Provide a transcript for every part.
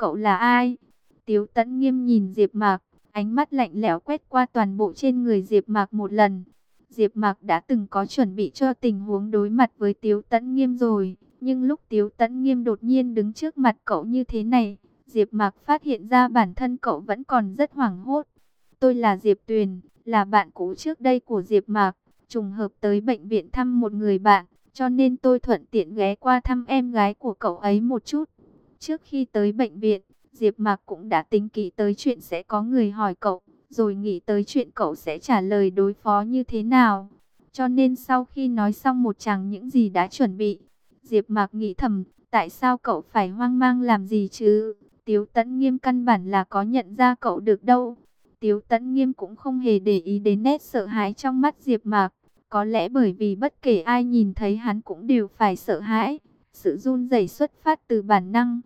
cậu là ai? Tiếu tẫn nghiêm nhìn Diệp Mạc, ánh mắt lạnh lẽo quét qua toàn bộ trên người Diệp Mạc một lần. Diệp Mạc đã từng có chuẩn bị cho tình huống đối mặt với Tiếu Tấn Nghiêm rồi, nhưng lúc Tiếu Tấn Nghiêm đột nhiên đứng trước mặt cậu như thế này, Diệp Mạc phát hiện ra bản thân cậu vẫn còn rất hoảng hốt. Tôi là Diệp Tuyền, là bạn cũ trước đây của Diệp Mạc, trùng hợp tới bệnh viện thăm một người bạn, cho nên tôi thuận tiện ghé qua thăm em gái của cậu ấy một chút. Trước khi tới bệnh viện, Diệp Mạc cũng đã tính kỹ tới chuyện sẽ có người hỏi cậu, rồi nghĩ tới chuyện cậu sẽ trả lời đối phó như thế nào. Cho nên sau khi nói xong một chàng những gì đã chuẩn bị, Diệp Mạc nghĩ thầm, tại sao cậu phải hoang mang làm gì chứ? Tiếu Tấn Nghiêm căn bản là có nhận ra cậu được đâu. Tiếu Tấn Nghiêm cũng không hề để ý đến nét sợ hãi trong mắt Diệp Mạc, có lẽ bởi vì bất kể ai nhìn thấy hắn cũng đều phải sợ hãi, sự run rẩy xuất phát từ bản năng.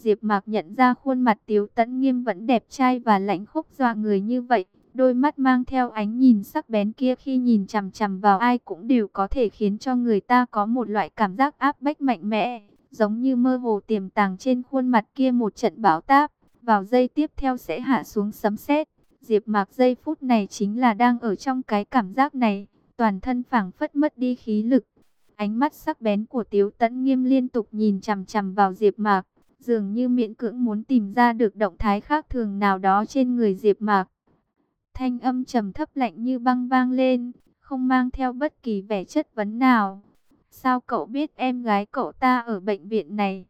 Diệp Mạc nhận ra khuôn mặt Tiếu Tấn Nghiêm vẫn đẹp trai và lạnh khốc dọa người như vậy, đôi mắt mang theo ánh nhìn sắc bén kia khi nhìn chằm chằm vào ai cũng đều có thể khiến cho người ta có một loại cảm giác áp bách mạnh mẽ, giống như mơ hồ tiềm tàng trên khuôn mặt kia một trận bão táp, vào giây tiếp theo sẽ hạ xuống sấm sét. Diệp Mạc giây phút này chính là đang ở trong cái cảm giác này, toàn thân phảng phất mất đi khí lực. Ánh mắt sắc bén của Tiếu Tấn Nghiêm liên tục nhìn chằm chằm vào Diệp Mạc, dường như miễn cưỡng muốn tìm ra được động thái khác thường nào đó trên người Diệp Mạc. Thanh âm trầm thấp lạnh như băng vang lên, không mang theo bất kỳ vẻ chất vấn nào. Sao cậu biết em gái cậu ta ở bệnh viện này?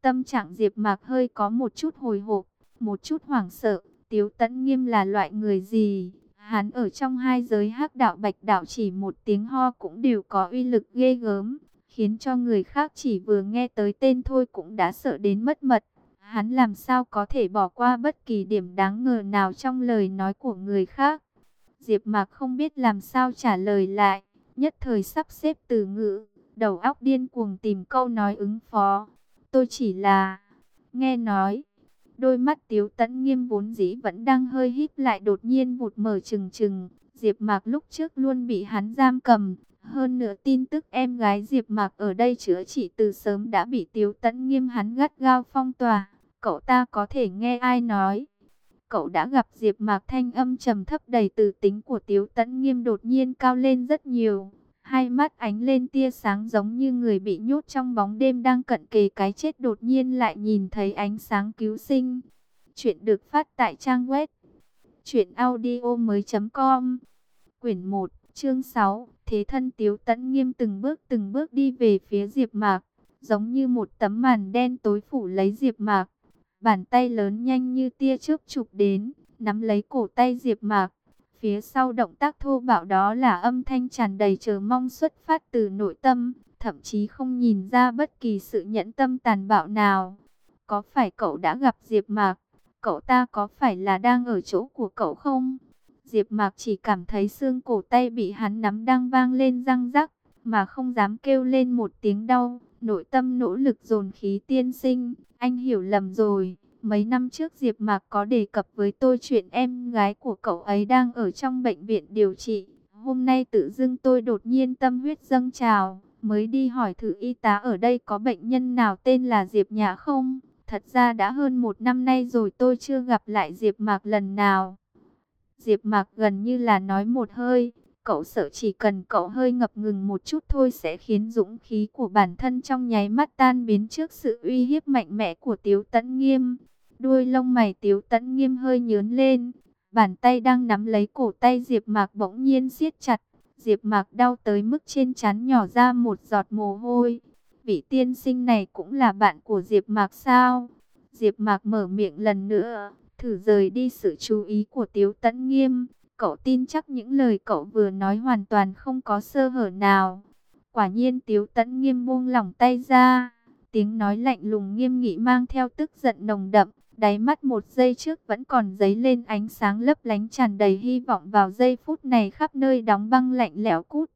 Tâm trạng Diệp Mạc hơi có một chút hồi hộp, một chút hoảng sợ. Tiếu Tấn Nghiêm là loại người gì? Hắn ở trong hai giới hắc đạo bạch đạo chỉ một tiếng ho cũng đều có uy lực ghê gớm khiến cho người khác chỉ vừa nghe tới tên thôi cũng đã sợ đến mất mật. Hắn làm sao có thể bỏ qua bất kỳ điểm đáng ngờ nào trong lời nói của người khác. Diệp Mạc không biết làm sao trả lời lại, nhất thời sắp xếp từ ngữ, đầu óc điên cuồng tìm câu nói ứng phó. Tôi chỉ là nghe nói. Đôi mắt Tiếu Tấn Nghiêm vốn dĩ vẫn đang hơi híp lại đột nhiên vụt mở trừng trừng, Diệp Mạc lúc trước luôn bị hắn giam cầm, hơn nữa tin tức em gái Diệp Mạc ở đây chữa trị từ sớm đã bị Tiếu Tấn Nghiêm hắn gắt gao phong tỏa. Cậu ta có thể nghe ai nói. Cậu đã gặp Diệp Mạc thanh âm trầm thấp đầy từ tính của Tiếu Tấn Nghiêm đột nhiên cao lên rất nhiều. Hai mắt ánh lên tia sáng giống như người bị nhốt trong bóng đêm đang cận kề cái chết đột nhiên lại nhìn thấy ánh sáng cứu sinh. Chuyện được phát tại trang web truyện audio mới.com Quyển 1, chương 6 Thế thân Tiếu tẫn Nghiêm từng bước từng bước đi về phía Diệp Mạc, giống như một tấm màn đen tối phủ lấy Diệp Mạc. Bàn tay lớn nhanh như tia chớp chụp đến, nắm lấy cổ tay Diệp Mạc. Phía sau động tác thô bạo đó là âm thanh tràn đầy chờ mong xuất phát từ nội tâm, thậm chí không nhìn ra bất kỳ sự nhẫn tâm tàn bạo nào. Có phải cậu đã gặp Diệp Mạc? Cậu ta có phải là đang ở chỗ của cậu không? Diệp Mạc chỉ cảm thấy xương cổ tay bị hắn nắm đang vang lên răng rắc, mà không dám kêu lên một tiếng đau, nội tâm nỗ lực dồn khí tiên sinh, anh hiểu lầm rồi. Mấy năm trước Diệp Mạc có đề cập với tôi chuyện em gái của cậu ấy đang ở trong bệnh viện điều trị. Hôm nay tự dưng tôi đột nhiên tâm huyết dâng trào, mới đi hỏi thử y tá ở đây có bệnh nhân nào tên là Diệp Nhã không? Thật ra đã hơn một năm nay rồi tôi chưa gặp lại Diệp Mạc lần nào. Diệp Mạc gần như là nói một hơi, cậu sợ chỉ cần cậu hơi ngập ngừng một chút thôi sẽ khiến dũng khí của bản thân trong nháy mắt tan biến trước sự uy hiếp mạnh mẽ của Tiếu Tấn Nghiêm. Đuôi lông mày Tiếu Tấn Nghiêm hơi nhướng lên, bàn tay đang nắm lấy cổ tay Diệp Mạc bỗng nhiên siết chặt. Diệp Mạc đau tới mức trên trán nhỏ ra một giọt mồ hôi. Vị tiên sinh này cũng là bạn của Diệp Mạc sao? Diệp Mạc mở miệng lần nữa, thử rời đi sự chú ý của Tiếu Tấn Nghiêm. Cậu tin chắc những lời cậu vừa nói hoàn toàn không có sơ hở nào. Quả nhiên Tiếu Tấn Nghiêm buông lỏng tay ra. Tiếng nói lạnh lùng nghiêm nghị mang theo tức giận nồng đậm. Đáy mắt một giây trước vẫn còn dấy lên ánh sáng lấp lánh tràn đầy hy vọng vào giây phút này khắp nơi đóng băng lạnh lẽo cút.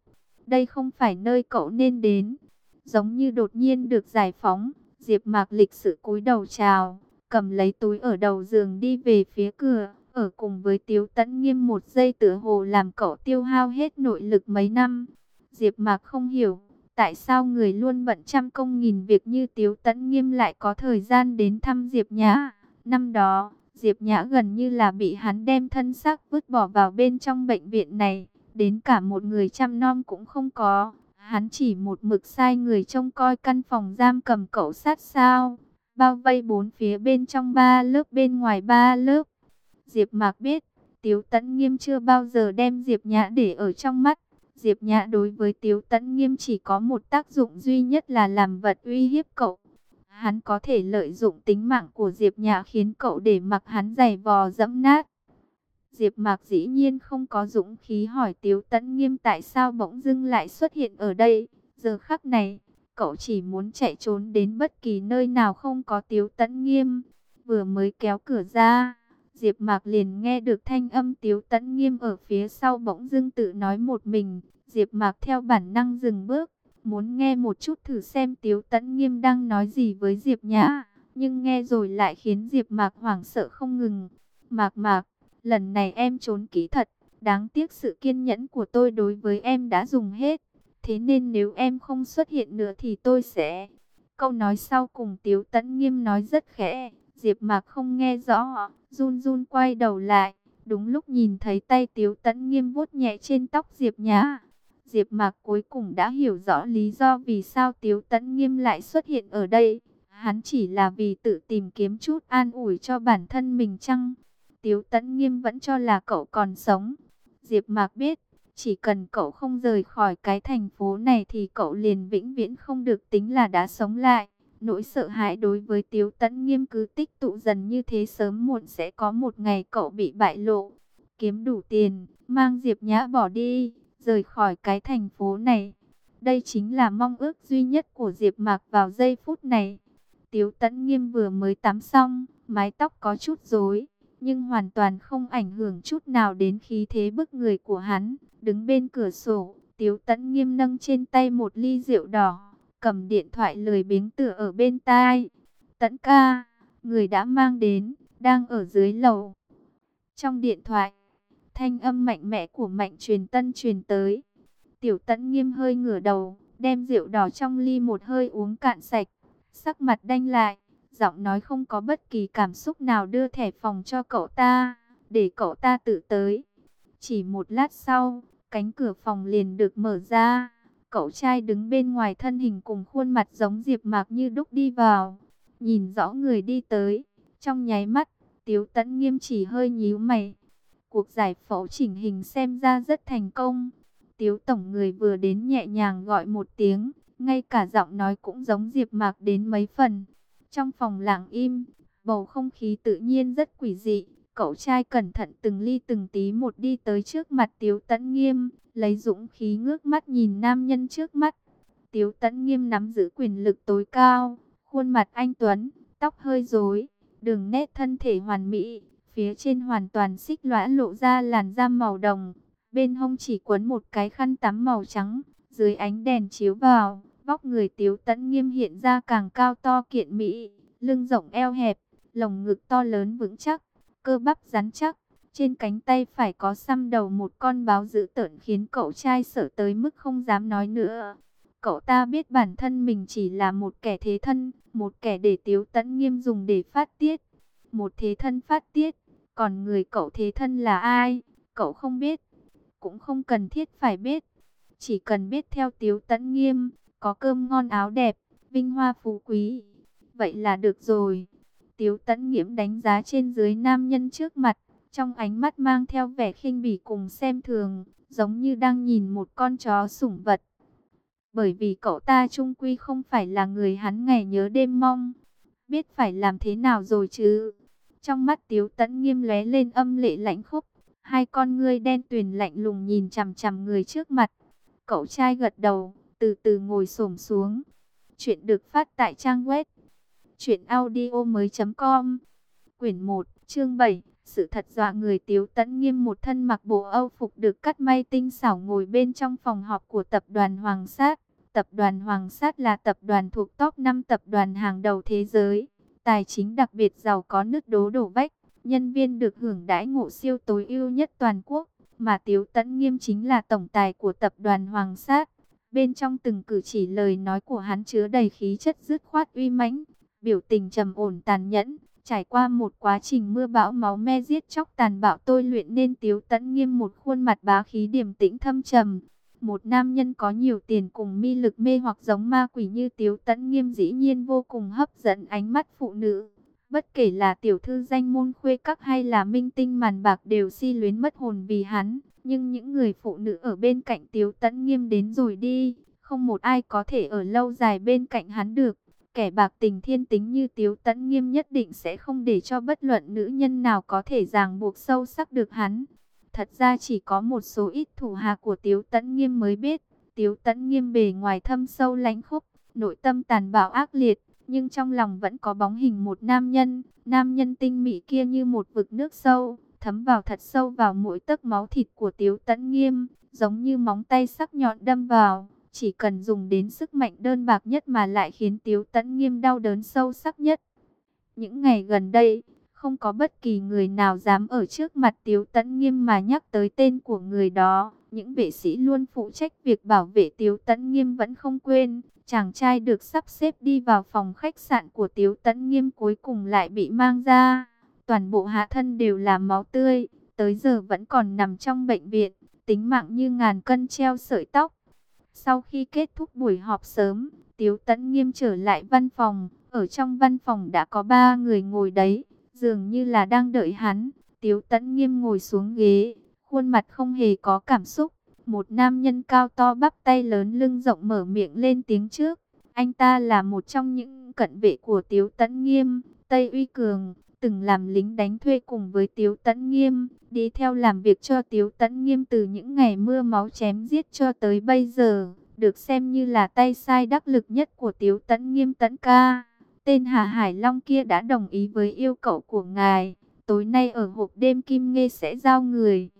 Đây không phải nơi cậu nên đến. Giống như đột nhiên được giải phóng, Diệp Mạc lịch sự cúi đầu chào cầm lấy túi ở đầu giường đi về phía cửa, ở cùng với Tiếu Tấn Nghiêm một giây tựa hồ làm cậu tiêu hao hết nội lực mấy năm. Diệp Mạc không hiểu, tại sao người luôn bận trăm công nghìn việc như Tiếu Tấn Nghiêm lại có thời gian đến thăm Diệp Nhã, Năm đó, Diệp Nhã gần như là bị hắn đem thân xác vứt bỏ vào bên trong bệnh viện này, đến cả một người chăm nom cũng không có. Hắn chỉ một mực sai người trông coi căn phòng giam cầm cậu sát sao, bao vây bốn phía bên trong ba lớp bên ngoài ba lớp. Diệp Mạc biết, Tiếu Tấn Nghiêm chưa bao giờ đem Diệp Nhã để ở trong mắt. Diệp Nhã đối với Tiếu Tấn Nghiêm chỉ có một tác dụng duy nhất là làm vật uy hiếp cậu. Hắn có thể lợi dụng tính mạng của Diệp Nhã khiến cậu để mặc hắn giày vò dẫm nát. Diệp Mạc dĩ nhiên không có dũng khí hỏi Tiếu Tấn Nghiêm tại sao bỗng dưng lại xuất hiện ở đây. Giờ khắc này, cậu chỉ muốn chạy trốn đến bất kỳ nơi nào không có Tiếu Tấn Nghiêm. Vừa mới kéo cửa ra, Diệp Mạc liền nghe được thanh âm Tiếu Tấn Nghiêm ở phía sau bỗng dưng tự nói một mình. Diệp Mạc theo bản năng dừng bước, muốn nghe một chút thử xem Tiếu Tấn Nghiêm đang nói gì với Diệp Nhã, nhưng nghe rồi lại khiến Diệp Mạc hoảng sợ không ngừng. "Mạc Mạc, lần này em trốn kỹ thật, đáng tiếc sự kiên nhẫn của tôi đối với em đã dùng hết, thế nên nếu em không xuất hiện nữa thì tôi sẽ..." Câu nói sau cùng Tiếu Tấn Nghiêm nói rất khẽ, Diệp Mạc không nghe rõ, run run quay đầu lại, đúng lúc nhìn thấy tay Tiếu Tấn Nghiêm vuốt nhẹ trên tóc Diệp Nhã. Diệp Mạc cuối cùng đã hiểu rõ lý do vì sao Tiếu Tấn Nghiêm lại xuất hiện ở đây. Hắn chỉ là vì tự tìm kiếm chút an ủi cho bản thân mình chăng? Tiếu Tấn Nghiêm vẫn cho là cậu còn sống. Diệp Mạc biết, chỉ cần cậu không rời khỏi cái thành phố này thì cậu liền vĩnh viễn không được tính là đã sống lại. Nỗi sợ hãi đối với Tiếu Tấn Nghiêm cứ tích tụ dần như thế sớm muộn sẽ có một ngày cậu bị bại lộ. Kiếm đủ tiền, mang Diệp Nhã bỏ đi, rời khỏi cái thành phố này. Đây chính là mong ước duy nhất của Diệp Mạc vào giây phút này. Tiếu Tấn Nghiêm vừa mới tắm xong, mái tóc có chút rối, nhưng hoàn toàn không ảnh hưởng chút nào đến khí thế bức người của hắn. Đứng bên cửa sổ, Tiếu Tấn Nghiêm nâng trên tay một ly rượu đỏ, cầm điện thoại lười biếng tựa ở bên tai. Tấn ca, người đã mang đến, đang ở dưới lầu. Trong điện thoại, thanh âm mạnh mẽ của mạnh truyền tân truyền tới. Tiểu tấn nghiêm hơi ngửa đầu, đem rượu đỏ trong ly một hơi uống cạn sạch. Sắc mặt đanh lại, giọng nói không có bất kỳ cảm xúc nào đưa thẻ phòng cho cậu ta, để cậu ta tự tới. Chỉ một lát sau, cánh cửa phòng liền được mở ra. Cậu trai đứng bên ngoài thân hình cùng khuôn mặt giống Diệp Mạc như đúc đi vào. Nhìn rõ người đi tới, trong nháy mắt, Tiếu Tấn Nghiêm chỉ hơi nhíu mày. Cuộc giải phẫu chỉnh hình xem ra rất thành công. Tiếu tổng người vừa đến nhẹ nhàng gọi một tiếng, ngay cả giọng nói cũng giống Diệp Mạc đến mấy phần. Trong phòng lặng im, bầu không khí tự nhiên rất quỷ dị. Cậu trai cẩn thận từng ly từng tí một đi tới trước mặt Tiếu Tấn Nghiêm, lấy dũng khí ngước mắt nhìn nam nhân trước mắt. Tiếu Tấn Nghiêm nắm giữ quyền lực tối cao, khuôn mặt anh tuấn, tóc hơi rối, đường nét thân thể hoàn mỹ, phía trên hoàn toàn xích lõa lộ ra làn da màu đồng, bên hông chỉ quấn một cái khăn tắm màu trắng, dưới ánh đèn chiếu vào, vóc người Tiếu Tấn Nghiêm hiện ra càng cao to kiện mỹ, lưng rộng eo hẹp, lồng ngực to lớn vững chắc, cơ bắp rắn chắc, trên cánh tay phải có xăm đầu một con báo dữ tợn khiến cậu trai sợ tới mức không dám nói nữa. Cậu ta biết bản thân mình chỉ là một kẻ thế thân, một kẻ để Tiếu tẫn Nghiêm dùng để phát tiết. Một thế thân phát tiết, còn người cậu thế thân là ai? Cậu không biết, cũng không cần thiết phải biết. Chỉ cần biết theo Tiếu tẫn Nghiêm, có cơm ngon áo đẹp, vinh hoa phú quý. Vậy là được rồi. Tiếu Tấn nghiễm đánh giá trên dưới nam nhân trước mặt, trong ánh mắt mang theo vẻ khinh bỉ cùng xem thường, giống như đang nhìn một con chó sủng vật. Bởi vì cậu ta trung quy không phải là người hắn ngày nhớ đêm mong. Biết phải làm thế nào rồi chứ? Trong mắt Tiếu Tấn nghiêm lóe lên âm lệ lạnh khúc, hai con ngươi đen tuyền lạnh lùng nhìn chằm chằm người trước mặt. Cậu trai gật đầu, từ từ ngồi xổm xuống. Chuyện được phát tại trang web truyệnaudiomoi.com. Quyển 1, chương 7, sự thật dọa người Tiếu Tấn Nghiêm một thân mặc bộ Âu phục được cắt may tinh xảo ngồi bên trong phòng họp của tập đoàn Hoàng Sát. Tập đoàn Hoàng Sát là tập đoàn thuộc top 5 tập đoàn hàng đầu thế giới tài chính đặc biệt giàu có nước đố đổ vách, nhân viên được hưởng đãi ngộ siêu tối ưu nhất toàn quốc, mà Tiếu Tấn Nghiêm chính là tổng tài của tập đoàn Hoàng Sát. Bên trong từng cử chỉ lời nói của hắn chứa đầy khí chất dứt khoát uy mãnh, biểu tình trầm ổn tàn nhẫn, Trải qua một quá trình mưa bão máu me giết chóc tàn bạo tôi luyện nên Tiếu tẫn Nghiêm một khuôn mặt bá khí điềm tĩnh thâm trầm. Một nam nhân có nhiều tiền cùng mi lực mê hoặc giống ma quỷ như Tiếu tẫn Nghiêm dĩ nhiên vô cùng hấp dẫn ánh mắt phụ nữ. Bất kể là tiểu thư danh môn khuê các hay là minh tinh màn bạc đều si luyến mất hồn vì hắn. Nhưng những người phụ nữ ở bên cạnh Tiếu tẫn Nghiêm đến rồi đi, không một ai có thể ở lâu dài bên cạnh hắn được. Kẻ bạc tình thiên tính như Tiếu Tấn Nghiêm nhất định sẽ không để cho bất luận nữ nhân nào có thể ràng buộc sâu sắc được hắn. Thật ra chỉ có một số ít thủ hạ của Tiếu Tấn Nghiêm mới biết, Tiếu Tấn Nghiêm bề ngoài thâm sâu lãnh khúc, nội tâm tàn bạo ác liệt, nhưng trong lòng vẫn có bóng hình một nam nhân, nam nhân tinh mỹ kia như một vực nước sâu, thấm vào thật sâu vào mỗi tấc máu thịt của Tiếu Tấn Nghiêm, giống như móng tay sắc nhọn đâm vào chỉ cần dùng đến sức mạnh đơn bạc nhất mà lại khiến Tiếu Tấn Nghiêm đau đớn sâu sắc nhất. Những ngày gần đây, không có bất kỳ người nào dám ở trước mặt Tiếu Tấn Nghiêm mà nhắc tới tên của người đó. Những vệ sĩ luôn phụ trách việc bảo vệ Tiếu Tấn Nghiêm vẫn không quên. Chàng trai được sắp xếp đi vào phòng khách sạn của Tiếu Tấn Nghiêm cuối cùng lại bị mang ra. Toàn bộ hạ thân đều là máu tươi, tới giờ vẫn còn nằm trong bệnh viện, tính mạng như ngàn cân treo sợi tóc. Sau khi kết thúc buổi họp sớm, Tiếu Tấn Nghiêm trở lại văn phòng. Ở trong văn phòng đã có ba người ngồi đấy, dường như là đang đợi hắn. Tiếu Tấn Nghiêm ngồi xuống ghế, khuôn mặt không hề có cảm xúc. Một nam nhân cao to bắp tay lớn lưng rộng mở miệng lên tiếng trước. Anh ta là một trong những cận vệ của Tiếu Tấn Nghiêm, Tây Uy Cường, từng làm lính đánh thuê cùng với Tiếu Tấn Nghiêm, đi theo làm việc cho Tiếu Tấn Nghiêm từ những ngày mưa máu chém giết cho tới bây giờ, được xem như là tay sai đắc lực nhất của Tiếu Tấn Nghiêm Tấn ca. Tên Hà Hải Long kia đã đồng ý với yêu cầu của ngài, tối nay ở hộp đêm Kim Nghê sẽ giao người.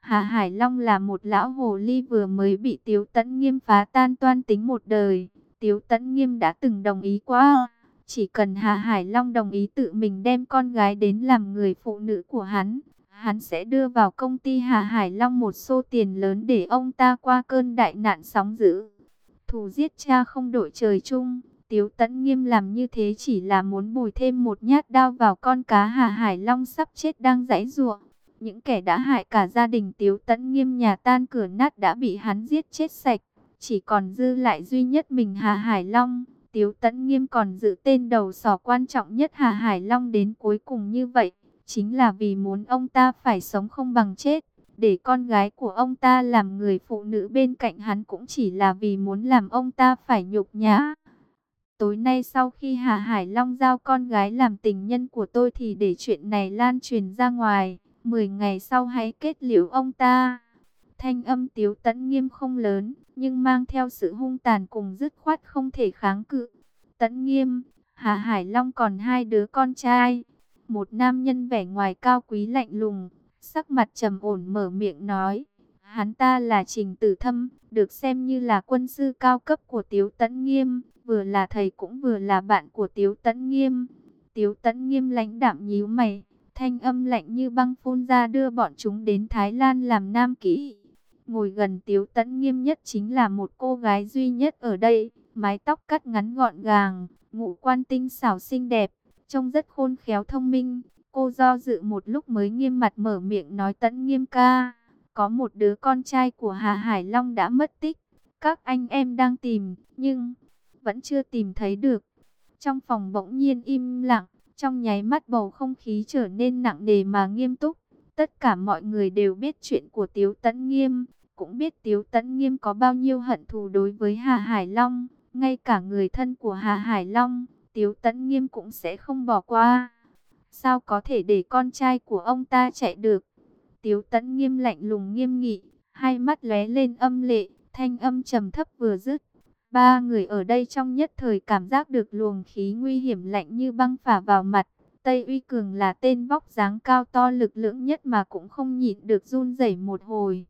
Hà Hải Long là một lão hồ ly vừa mới bị Tiếu Tấn Nghiêm phá tan toan tính một đời. Tiếu Tấn Nghiêm đã từng đồng ý qua. Chỉ cần Hà Hải Long đồng ý tự mình đem con gái đến làm người phụ nữ của hắn, hắn sẽ đưa vào công ty Hà Hải Long một số tiền lớn để ông ta qua cơn đại nạn sóng dữ. Thù giết cha không đổi trời chung, Tiếu Tấn Nghiêm làm như thế chỉ là muốn bùi thêm một nhát đao vào con cá Hà Hải Long sắp chết đang giãy giụa. Những kẻ đã hại cả gia đình Tiếu Tấn Nghiêm nhà tan cửa nát đã bị hắn giết chết sạch, chỉ còn dư lại duy nhất mình Hà Hải Long. Tiếu Tấn Nghiêm còn giữ tên đầu sỏ quan trọng nhất Hà Hải Long đến cuối cùng như vậy, chính là vì muốn ông ta phải sống không bằng chết. Để con gái của ông ta làm người phụ nữ bên cạnh hắn cũng chỉ là vì muốn làm ông ta phải nhục nhã. Tối nay sau khi Hà Hải Long giao con gái làm tình nhân của tôi thì để chuyện này lan truyền ra ngoài. Mười ngày sau hãy kết liễu ông ta. Thanh âm tiếu Tấn nghiêm không lớn, nhưng mang theo sự hung tàn cùng dứt khoát không thể kháng cự. Tấn nghiêm, Hà Hải Long còn hai đứa con trai. Một nam nhân vẻ ngoài cao quý lạnh lùng, sắc mặt trầm ổn mở miệng nói. Hắn ta là Trình Tử Thâm, được xem như là quân sư cao cấp của Tiếu Tấn Nghiêm, vừa là thầy cũng vừa là bạn của Tiếu Tấn Nghiêm. Tiếu Tấn Nghiêm lãnh đạm nhíu mày, thanh âm lạnh như băng phun ra đưa bọn chúng đến Thái Lan làm nam kỹ. Ngồi gần Tiếu Tấn Nghiêm nhất chính là một cô gái duy nhất ở đây, mái tóc cắt ngắn gọn gàng, ngũ quan tinh xảo xinh đẹp, trông rất khôn khéo thông minh. Cô do dự một lúc mới nghiêm mặt mở miệng nói Tấn Nghiêm ca, có một đứa con trai của Hà Hải Long đã mất tích, các anh em đang tìm, nhưng vẫn chưa tìm thấy được. Trong phòng bỗng nhiên im lặng, trong nháy mắt bầu không khí trở nên nặng nề mà nghiêm túc. Tất cả mọi người đều biết chuyện của Tiếu Tấn Nghiêm, cũng biết Tiếu Tấn Nghiêm có bao nhiêu hận thù đối với Hà Hải Long, ngay cả người thân của Hà Hải Long, Tiếu Tấn Nghiêm cũng sẽ không bỏ qua. Sao có thể để con trai của ông ta chạy được? Tiếu Tấn Nghiêm lạnh lùng nghiêm nghị, hai mắt lóe lên âm lệ, thanh âm trầm thấp vừa dứt. Ba người ở đây trong nhất thời cảm giác được luồng khí nguy hiểm lạnh như băng phả vào mặt. Tây Uy Cường là tên vóc dáng cao to lực lưỡng nhất mà cũng không nhịn được run rẩy một hồi.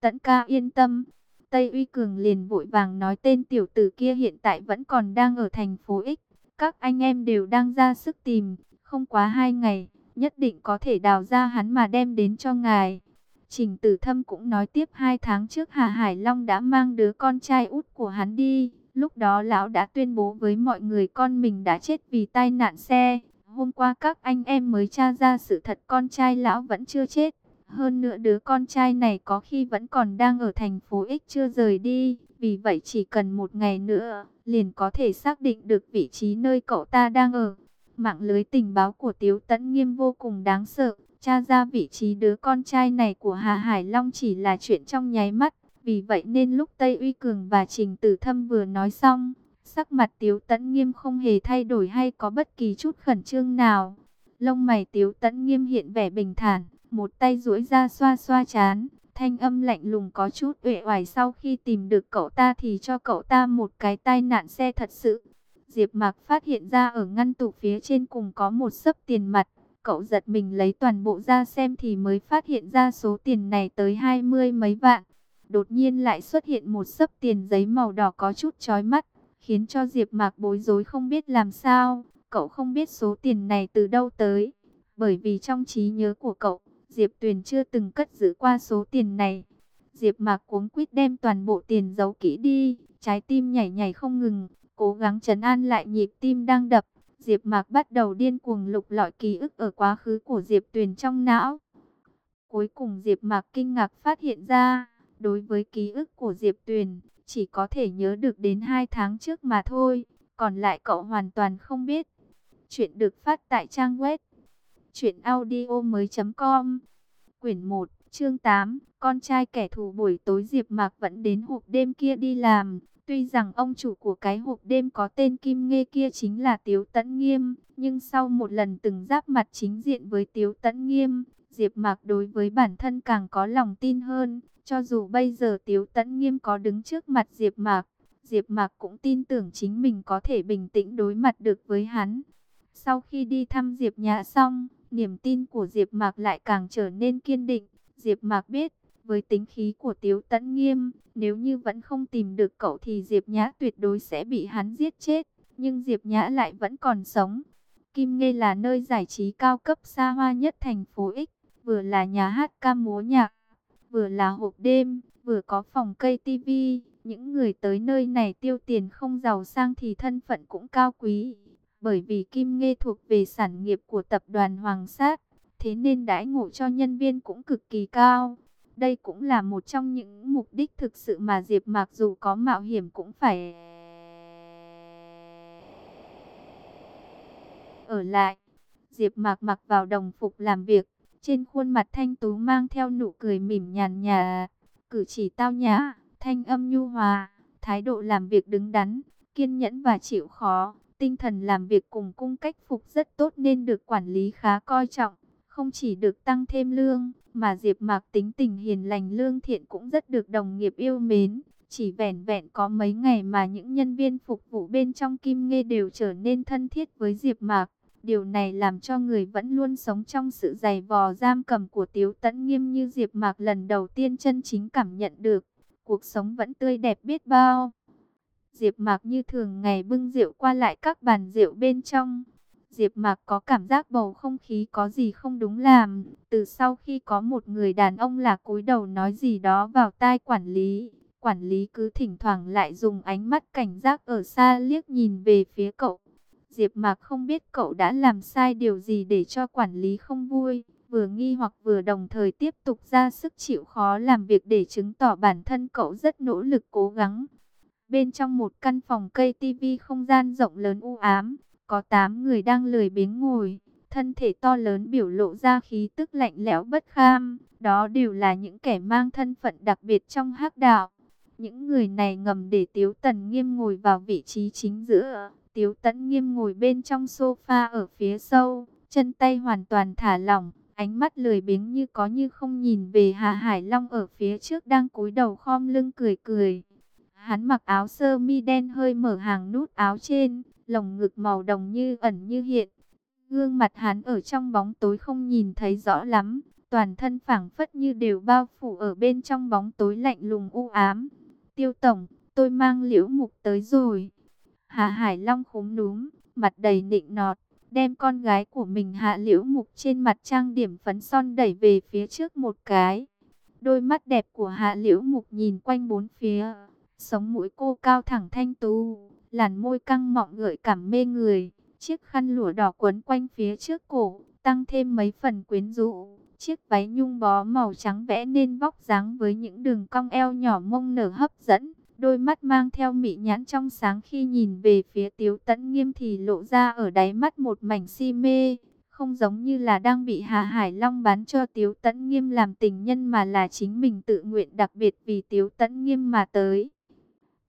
Tẫn ca yên tâm. Tây Uy Cường liền vội vàng nói tên tiểu tử kia hiện tại vẫn còn đang ở thành phố X. Các anh em đều đang ra sức tìm, không quá hai ngày, nhất định có thể đào ra hắn mà đem đến cho ngài. Trình Tử Thâm cũng nói tiếp hai tháng trước Hà Hải Long đã mang đứa con trai út của hắn đi. Lúc đó lão đã tuyên bố với mọi người con mình đã chết vì tai nạn xe. Hôm qua các anh em mới tra ra sự thật con trai lão vẫn chưa chết. Hơn nữa đứa con trai này có khi vẫn còn đang ở thành phố X chưa rời đi. Vì vậy chỉ cần một ngày nữa, liền có thể xác định được vị trí nơi cậu ta đang ở. Mạng lưới tình báo của Tiếu Tấn Nghiêm vô cùng đáng sợ. Tra ra vị trí đứa con trai này của Hà Hải Long chỉ là chuyện trong nháy mắt. Vì vậy nên lúc Tây Uy Cường và Trình Tử Thâm vừa nói xong, sắc mặt Tiếu Tấn Nghiêm không hề thay đổi hay có bất kỳ chút khẩn trương nào. Lông mày Tiếu Tấn Nghiêm hiện vẻ bình thản, một tay duỗi ra xoa xoa chán, thanh âm lạnh lùng có chút uể oải sau khi tìm được cậu ta thì cho cậu ta một cái tai nạn xe thật sự. Diệp Mạc phát hiện ra ở ngăn tủ phía trên cùng có một sấp tiền mặt, cậu giật mình lấy toàn bộ ra xem thì mới phát hiện ra số tiền này tới hai mươi mấy vạn. Đột nhiên lại xuất hiện một sấp tiền giấy màu đỏ có chút chói mắt, khiến cho Diệp Mạc bối rối không biết làm sao. Cậu không biết số tiền này từ đâu tới, bởi vì trong trí nhớ của cậu, Diệp Tuyền chưa từng cất giữ qua số tiền này. Diệp Mạc cuống quýt đem toàn bộ tiền giấu kỹ đi, trái tim nhảy nhảy không ngừng, cố gắng trấn an lại nhịp tim đang đập. Diệp Mạc bắt đầu điên cuồng lục lọi ký ức ở quá khứ của Diệp Tuyền trong não. Cuối cùng Diệp Mạc kinh ngạc phát hiện ra, đối với ký ức của Diệp Tuyền, chỉ có thể nhớ được đến 2 tháng trước mà thôi, còn lại cậu hoàn toàn không biết. Chuyện được phát tại trang web truyệnaudiomoi.com. Quyển 1, chương 8, con trai kẻ thù buổi tối Diệp Mạc vẫn đến hộp đêm kia đi làm, tuy rằng ông chủ của cái hộp đêm có tên Kim Nghê kia chính là Tiếu Tấn Nghiêm, nhưng sau một lần từng giáp mặt chính diện với Tiếu Tấn Nghiêm, Diệp Mạc đối với bản thân càng có lòng tin hơn, cho dù bây giờ Tiếu Tấn Nghiêm có đứng trước mặt Diệp Mạc, Diệp Mạc cũng tin tưởng chính mình có thể bình tĩnh đối mặt được với hắn. Sau khi đi thăm Diệp Nhã xong, niềm tin của Diệp Mạc lại càng trở nên kiên định. Diệp Mạc biết, với tính khí của Tiếu Tấn Nghiêm, nếu như vẫn không tìm được cậu thì Diệp Nhã tuyệt đối sẽ bị hắn giết chết, nhưng Diệp Nhã lại vẫn còn sống. Kim Ngê là nơi giải trí cao cấp xa hoa nhất thành phố X, vừa là nhà hát ca múa nhạc, vừa là hộp đêm, vừa có phòng cây tivi. Những người tới nơi này tiêu tiền không giàu sang thì thân phận cũng cao quý. Bởi vì Kim Nghê thuộc về sản nghiệp của tập đoàn Hoàng Sát, thế nên đãi ngộ cho nhân viên cũng cực kỳ cao. Đây cũng là một trong những mục đích thực sự mà Diệp Mạc dù có mạo hiểm cũng phải ở lại. Diệp Mạc mặc vào đồng phục làm việc, trên khuôn mặt thanh tú mang theo nụ cười mỉm nhàn nhạt, cử chỉ tao nhã, thanh âm nhu hòa, thái độ làm việc đứng đắn, kiên nhẫn và chịu khó, tinh thần làm việc cùng cung cách phục rất tốt nên được quản lý khá coi trọng, không chỉ được tăng thêm lương, mà Diệp Mạc tính tình hiền lành lương thiện cũng rất được đồng nghiệp yêu mến. Chỉ vẻn vẹn có mấy ngày mà những nhân viên phục vụ bên trong Kim Ngê đều trở nên thân thiết với Diệp Mạc. Điều này làm cho người vẫn luôn sống trong sự dày vò giam cầm của Tiếu Tấn Nghiêm như Diệp Mạc lần đầu tiên chân chính cảm nhận được. Cuộc sống vẫn tươi đẹp biết bao. Diệp Mạc như thường ngày bưng rượu qua lại các bàn rượu bên trong. Diệp Mạc có cảm giác bầu không khí có gì không đúng làm, từ sau khi có một người đàn ông là cúi đầu nói gì đó vào tai quản lý, quản lý cứ thỉnh thoảng lại dùng ánh mắt cảnh giác ở xa liếc nhìn về phía cậu. Diệp Mạc không biết cậu đã làm sai điều gì để cho quản lý không vui, vừa nghi hoặc vừa đồng thời tiếp tục ra sức chịu khó làm việc để chứng tỏ bản thân cậu rất nỗ lực cố gắng. Bên trong một căn phòng cây tivi không gian rộng lớn u ám, có 8 người đang lười biếng ngồi, thân thể to lớn biểu lộ ra khí tức lạnh lẽo bất kham, đó đều là những kẻ mang thân phận đặc biệt trong hắc đạo. Những người này ngầm để Tiếu Tần Nghiêm ngồi vào vị trí chính giữa, Tiếu Tẫn Nghiêm ngồi bên trong sofa ở phía sau, chân tay hoàn toàn thả lỏng, ánh mắt lười biếng như có như không nhìn về Hà Hải Long ở phía trước đang cúi đầu khom lưng cười cười. Hắn mặc áo sơ mi đen hơi mở hàng nút áo trên, lồng ngực màu đồng như ẩn như hiện. Gương mặt hắn ở trong bóng tối không nhìn thấy rõ lắm, toàn thân phảng phất như đều bao phủ ở bên trong bóng tối lạnh lùng u ám. Tiêu tổng, tôi mang liễu mục tới rồi. Hạ Hải Long khúm núm, mặt đầy nịnh nọt, đem con gái của mình hạ liễu mục trên mặt trang điểm phấn son đẩy về phía trước một cái. Đôi mắt đẹp của hạ liễu mục nhìn quanh bốn phía, sống mũi cô cao thẳng thanh tú, làn môi căng mọng gợi cảm mê người, Chiếc khăn lụa đỏ quấn quanh phía trước cổ, tăng thêm mấy phần quyến rũ. Chiếc váy nhung bó màu trắng vẽ nên vóc dáng với những đường cong eo nhỏ mông nở hấp dẫn. Đôi mắt mang theo mị nhãn trong sáng khi nhìn về phía Tiếu Tấn Nghiêm thì lộ ra ở đáy mắt một mảnh si mê. Không giống như là đang bị Hạ Hải Long bán cho Tiếu Tấn Nghiêm làm tình nhân mà là chính mình tự nguyện đặc biệt vì Tiếu Tấn Nghiêm mà tới.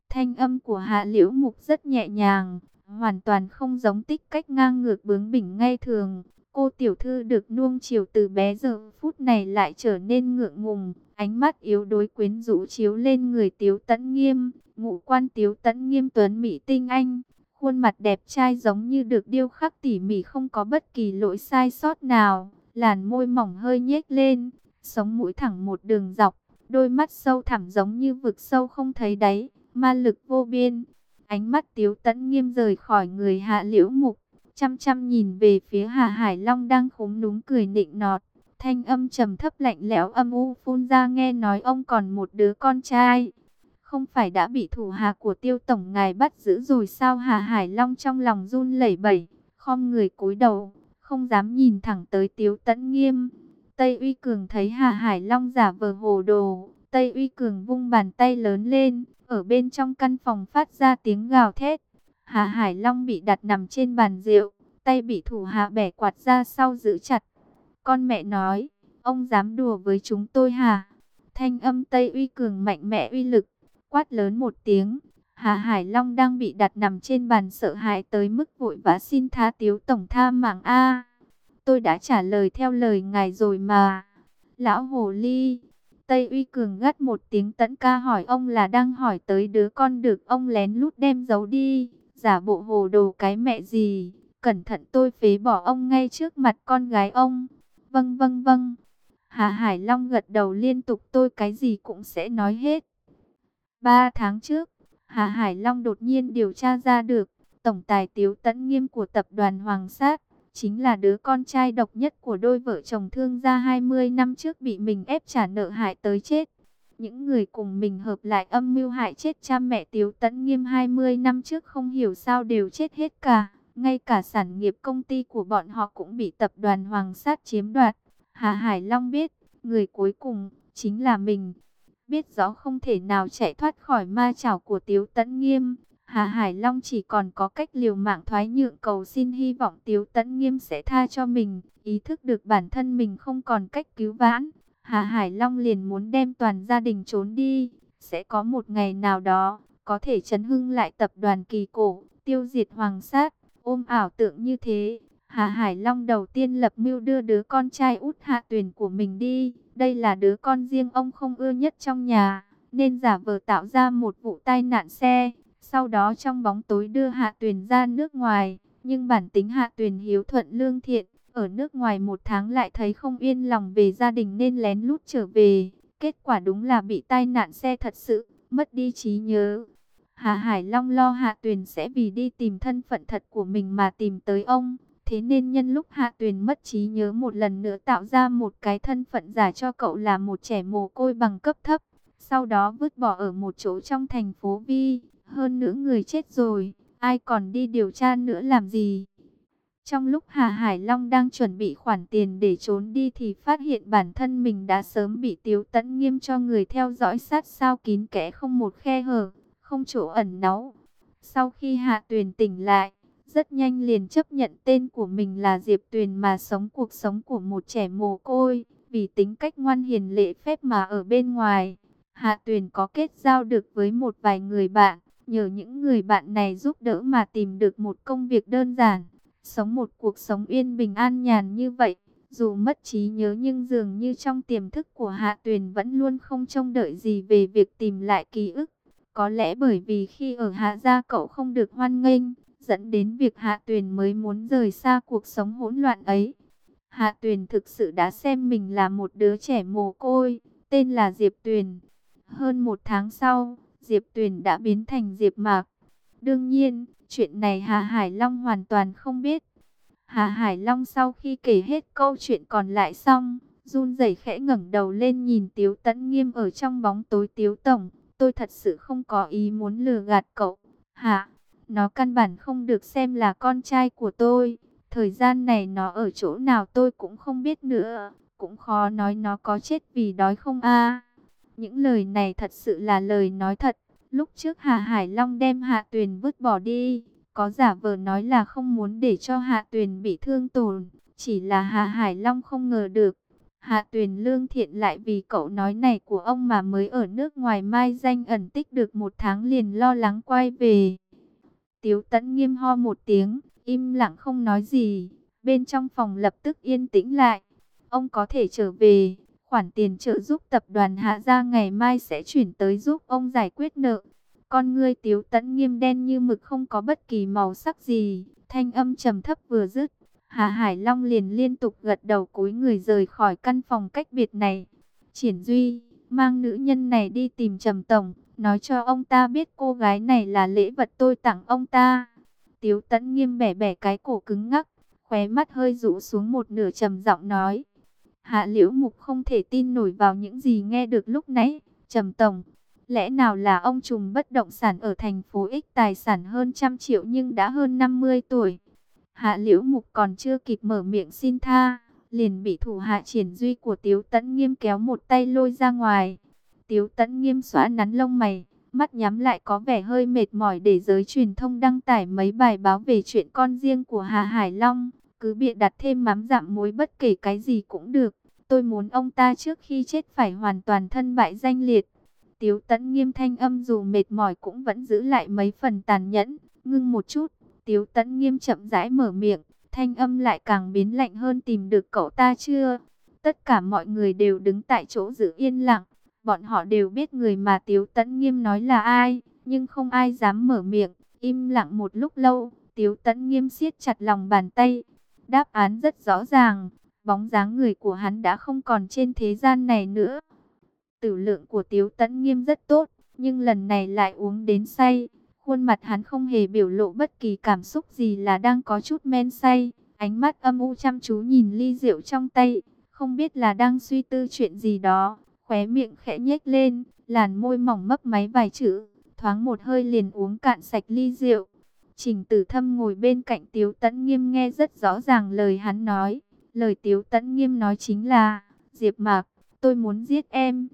Thanh âm của Hạ Liễu Mục rất nhẹ nhàng, hoàn toàn không giống tích cách ngang ngược bướng bỉnh ngay thường. Cô tiểu thư được nuông chiều từ bé giờ phút này lại trở nên ngượng ngùng, ánh mắt yếu đối quyến rũ chiếu lên người Tiếu Tấn Nghiêm, ngũ quan Tiếu Tấn Nghiêm tuấn mỹ tinh anh, khuôn mặt đẹp trai giống như được điêu khắc tỉ mỉ không có bất kỳ lỗi sai sót nào, làn môi mỏng hơi nhếch lên, sống mũi thẳng một đường dọc, đôi mắt sâu thẳm giống như vực sâu không thấy đáy, ma lực vô biên. Ánh mắt Tiếu Tấn Nghiêm rời khỏi người Hạ Liễu Mục, chăm chăm nhìn về phía Hà Hải Long đang khúm núm cười nịnh nọt. Thanh âm trầm thấp lạnh lẽo âm u phun ra nghe nói ông còn một đứa con trai. Không phải đã bị thủ hạ của tiêu tổng ngài bắt giữ rồi sao Hà Hải Long trong lòng run lẩy bẩy, khom người cúi đầu, không dám nhìn thẳng tới Tiếu Tấn Nghiêm. Tây Uy Cường thấy Hà Hải Long giả vờ hồ đồ, Tây Uy Cường vung bàn tay lớn lên, ở bên trong căn phòng phát ra tiếng gào thét. Hà Hải Long bị đặt nằm trên bàn rượu, tay bị thủ hạ bẻ quạt ra sau giữ chặt. Con mẹ nói, ông dám đùa với chúng tôi hả? Thanh âm Tây Uy Cường mạnh mẽ uy lực, quát lớn một tiếng. Hà Hải Long đang bị đặt nằm trên bàn sợ hãi tới mức vội vã xin tha tiếu tổng tha mạng A. Tôi đã trả lời theo lời ngài rồi mà. Lão Hồ Ly, Tây Uy Cường gắt một tiếng tẫn ca hỏi ông là đang hỏi tới đứa con được ông lén lút đem giấu đi. Giả bộ hồ đồ cái mẹ gì, cẩn thận tôi phế bỏ ông ngay trước mặt con gái ông. Vâng vâng vâng. Hà Hải Long gật đầu liên tục tôi cái gì cũng sẽ nói hết. Ba tháng trước, Hà Hải Long đột nhiên điều tra ra được, Tổng tài Tiếu Tấn Nghiêm của tập đoàn Hoàng Sát, chính là đứa con trai độc nhất của đôi vợ chồng thương gia 20 năm trước bị mình ép trả nợ hại tới chết. Những người cùng mình hợp lại âm mưu hại chết cha mẹ Tiếu Tấn Nghiêm 20 năm trước không hiểu sao đều chết hết cả. Ngay cả sản nghiệp công ty của bọn họ cũng bị tập đoàn Hoàng Sát chiếm đoạt. Hà Hải Long biết, người cuối cùng chính là mình. Biết rõ không thể nào chạy thoát khỏi ma chảo của Tiếu Tấn Nghiêm. Hà Hải Long chỉ còn có cách liều mạng thoái nhượng cầu xin hy vọng Tiếu Tấn Nghiêm sẽ tha cho mình. Ý thức được bản thân mình không còn cách cứu vãn. Hà Hải Long liền muốn đem toàn gia đình trốn đi. Sẽ có một ngày nào đó, có thể chấn hưng lại tập đoàn kỳ cổ, tiêu diệt hoàng sát. Ôm ảo tượng như thế, Hà Hải Long đầu tiên lập mưu đưa đứa con trai út hạ tuyển của mình đi. Đây là đứa con riêng ông không ưa nhất trong nhà, nên giả vờ tạo ra một vụ tai nạn xe. Sau đó trong bóng tối đưa hạ tuyển ra nước ngoài. Nhưng bản tính hạ tuyển hiếu thuận lương thiện, ở nước ngoài một tháng lại thấy không yên lòng về gia đình nên lén lút trở về. Kết quả đúng là bị tai nạn xe thật sự, mất đi trí nhớ. Hà Hải Long lo Hạ Tuyền sẽ vì đi tìm thân phận thật của mình mà tìm tới ông. Thế nên nhân lúc Hạ Tuyền mất trí nhớ một lần nữa tạo ra một cái thân phận giả cho cậu là một trẻ mồ côi bằng cấp thấp. Sau đó vứt bỏ ở một chỗ trong thành phố Vi. Hơn nữa người chết rồi, ai còn đi điều tra nữa làm gì? Trong lúc Hà Hải Long đang chuẩn bị khoản tiền để trốn đi thì phát hiện bản thân mình đã sớm bị Tiếu Tấn Nghiêm cho người theo dõi sát sao kín kẽ không một khe hở không chỗ ẩn náu. Sau khi Hạ Tuyền tỉnh lại, rất nhanh liền chấp nhận tên của mình là Diệp Tuyền mà sống cuộc sống của một trẻ mồ côi, vì tính cách ngoan hiền lễ phép mà ở bên ngoài. Hạ Tuyền có kết giao được với một vài người bạn, nhờ những người bạn này giúp đỡ mà tìm được một công việc đơn giản, sống một cuộc sống yên bình an nhàn như vậy. Dù mất trí nhớ nhưng dường như trong tiềm thức của Hạ Tuyền vẫn luôn không trông đợi gì về việc tìm lại ký ức. Có lẽ bởi vì khi ở Hạ Gia cậu không được hoan nghênh, dẫn đến việc Hạ Tuyền mới muốn rời xa cuộc sống hỗn loạn ấy. Hạ Tuyền thực sự đã xem mình là một đứa trẻ mồ côi, tên là Diệp Tuyền. Hơn một tháng sau, Diệp Tuyền đã biến thành Diệp Mạc. Đương nhiên, chuyện này Hạ Hải Long hoàn toàn không biết. Hạ Hải Long sau khi kể hết câu chuyện còn lại xong, run rẩy khẽ ngẩng đầu lên nhìn Tiếu Tấn Nghiêm ở trong bóng tối Tiếu Tổng. Tôi thật sự không có ý muốn lừa gạt cậu. Hả? Nó căn bản không được xem là con trai của tôi. Thời gian này nó ở chỗ nào tôi cũng không biết nữa. Cũng khó nói nó có chết vì đói không a Những lời này thật sự là lời nói thật. Lúc trước Hà Hải Long đem Hạ Tuyền vứt bỏ đi. Có giả vờ nói là không muốn để cho Hạ Tuyền bị thương tổn. Chỉ là Hà Hải Long không ngờ được. Hạ Tuyền lương thiện lại vì cậu nói này của ông mà mới ở nước ngoài mai danh ẩn tích được một tháng liền lo lắng quay về. Tiếu tẫn nghiêm ho một tiếng, im lặng không nói gì. Bên trong phòng lập tức yên tĩnh lại. Ông có thể trở về. Khoản tiền trợ giúp tập đoàn Hạ Gia ngày mai sẽ chuyển tới giúp ông giải quyết nợ. Con ngươi tiếu tẫn nghiêm đen như mực không có bất kỳ màu sắc gì. Thanh âm trầm thấp vừa dứt. Hà Hải Long liền liên tục gật đầu cúi người rời khỏi căn phòng cách biệt này. Triển Duy, mang nữ nhân này đi tìm Trầm Tổng, nói cho ông ta biết cô gái này là lễ vật tôi tặng ông ta. Tiếu tẫn nghiêm bẻ bẻ cái cổ cứng ngắc, khóe mắt hơi rũ xuống một nửa trầm giọng nói. Hạ liễu mục không thể tin nổi vào những gì nghe được lúc nãy. Trầm Tổng, lẽ nào là ông trùm bất động sản ở thành phố X tài sản hơn trăm triệu nhưng đã hơn 50 tuổi. Hạ liễu mục còn chưa kịp mở miệng xin tha, liền bị thủ hạ triển duy của Tiếu Tấn Nghiêm kéo một tay lôi ra ngoài. Tiếu Tấn Nghiêm xóa nắn lông mày, mắt nhắm lại có vẻ hơi mệt mỏi để giới truyền thông đăng tải mấy bài báo về chuyện con riêng của Hà Hải Long. Cứ bịa đặt thêm mắm dặm muối bất kể cái gì cũng được. Tôi muốn ông ta trước khi chết phải hoàn toàn thân bại danh liệt. Tiếu Tấn Nghiêm thanh âm dù mệt mỏi cũng vẫn giữ lại mấy phần tàn nhẫn, ngưng một chút Tiếu tẫn nghiêm chậm rãi mở miệng, thanh âm lại càng biến lạnh hơn tìm được cậu ta chưa? Tất cả mọi người đều đứng tại chỗ giữ yên lặng. Bọn họ đều biết người mà Tiếu tẫn nghiêm nói là ai, nhưng không ai dám mở miệng. Im lặng một lúc lâu, Tiếu tẫn nghiêm siết chặt lòng bàn tay. Đáp án rất rõ ràng, bóng dáng người của hắn đã không còn trên thế gian này nữa. Tử lượng của Tiếu tẫn nghiêm rất tốt, nhưng lần này lại uống đến say. Khuôn mặt hắn không hề biểu lộ bất kỳ cảm xúc gì là đang có chút men say. Ánh mắt âm u chăm chú nhìn ly rượu trong tay. Không biết là đang suy tư chuyện gì đó. Khóe miệng khẽ nhếch lên. Làn môi mỏng mấp máy vài chữ. Thoáng một hơi liền uống cạn sạch ly rượu. Trình tử thâm ngồi bên cạnh Tiếu Tấn Nghiêm nghe rất rõ ràng lời hắn nói. Lời Tiếu Tấn Nghiêm nói chính là, Diệp Mạc, tôi muốn giết em.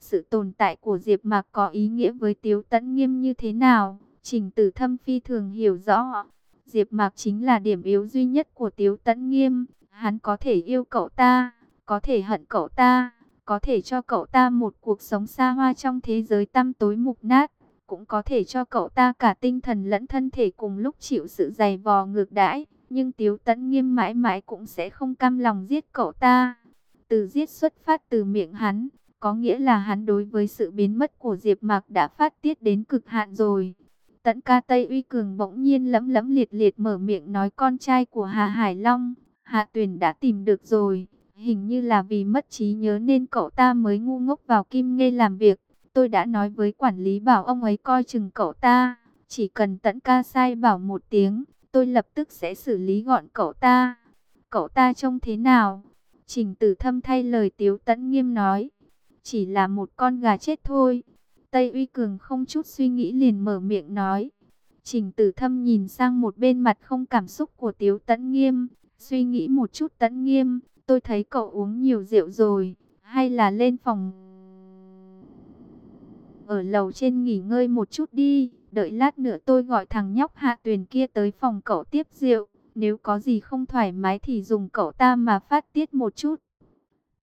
Sự tồn tại của Diệp Mạc có ý nghĩa với Tiếu Tấn Nghiêm như thế nào? Trình tử thâm phi thường hiểu rõ. Diệp Mạc chính là điểm yếu duy nhất của Tiếu Tấn Nghiêm. Hắn có thể yêu cậu ta, có thể hận cậu ta, có thể cho cậu ta một cuộc sống xa hoa trong thế giới tăm tối mục nát. Cũng có thể cho cậu ta cả tinh thần lẫn thân thể cùng lúc chịu sự dày vò ngược đãi. Nhưng Tiếu Tấn Nghiêm mãi mãi cũng sẽ không cam lòng giết cậu ta. Từ giết xuất phát từ miệng hắn, có nghĩa là hắn đối với sự biến mất của Diệp Mạc đã phát tiết đến cực hạn rồi. Tận ca Tây Uy Cường bỗng nhiên lấm lấm liệt liệt mở miệng nói con trai của Hà Hải Long. Hạ Tuyền đã tìm được rồi. Hình như là vì mất trí nhớ nên cậu ta mới ngu ngốc vào Kim Nghe làm việc. Tôi đã nói với quản lý bảo ông ấy coi chừng cậu ta. Chỉ cần tận ca sai bảo một tiếng, tôi lập tức sẽ xử lý gọn cậu ta. Cậu ta trông thế nào? Trình tử thâm thay lời tiếu tẫn nghiêm nói. Chỉ là một con gà chết thôi. Tây Uy Cường không chút suy nghĩ liền mở miệng nói. Trình tử thâm nhìn sang một bên mặt không cảm xúc của Tiếu Tấn Nghiêm. Suy nghĩ một chút Tấn Nghiêm, tôi thấy cậu uống nhiều rượu rồi. Hay là lên phòng... Ở lầu trên nghỉ ngơi một chút đi. Đợi lát nữa tôi gọi thằng nhóc hạ tuyền kia tới phòng cậu tiếp rượu. Nếu có gì không thoải mái thì dùng cậu ta mà phát tiết một chút.